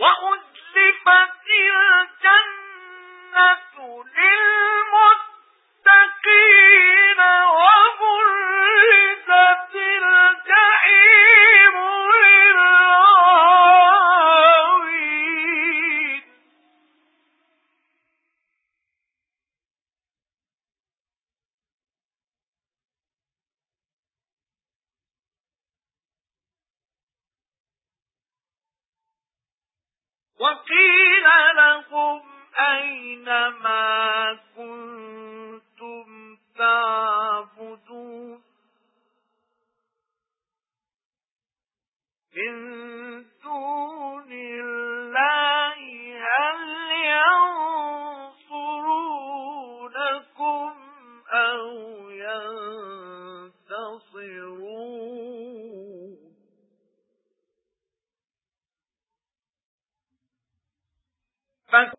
وأذ وقيل لهم أين ما كنتم تعبدون؟ من